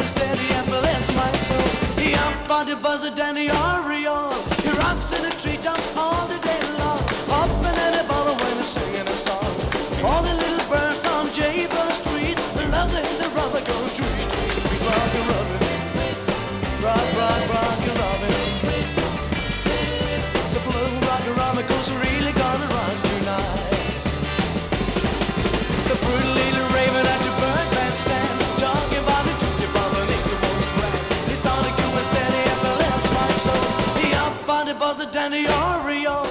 going steady and bless my soul. He on the Oriole. He rocks in treetops all the day long, hopping he's singing a song. All the little birds on Jaybird Street love the go tweet, tweet, tweet, rock and robin the buzzer Danny Oriole